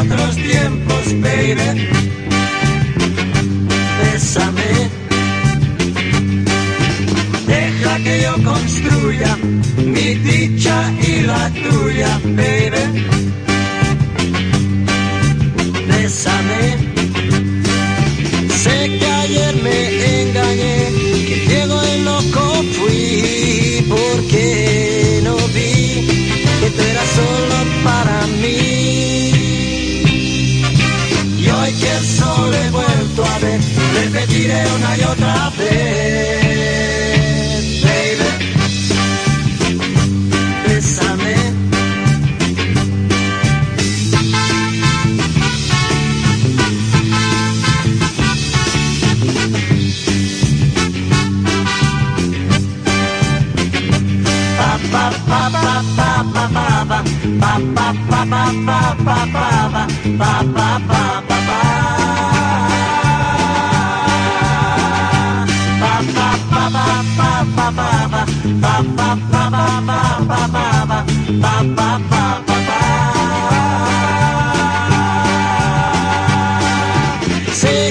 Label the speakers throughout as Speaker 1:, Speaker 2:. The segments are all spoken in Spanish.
Speaker 1: otros tiempos, baby. Bésame. Deja que yo construya mi dicha y la tuya, baby. Bésame. Sé que ayer me repetiré una y otra vez, baby. Bésame. Sé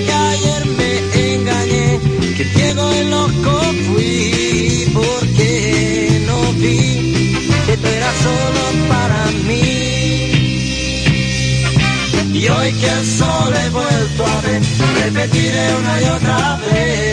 Speaker 1: que ayer me engañé, que ciego y loco fui, porque no vi que tú eras solo para mí. Y hoy que el sol he vuelto a ver, repetiré una y otra vez,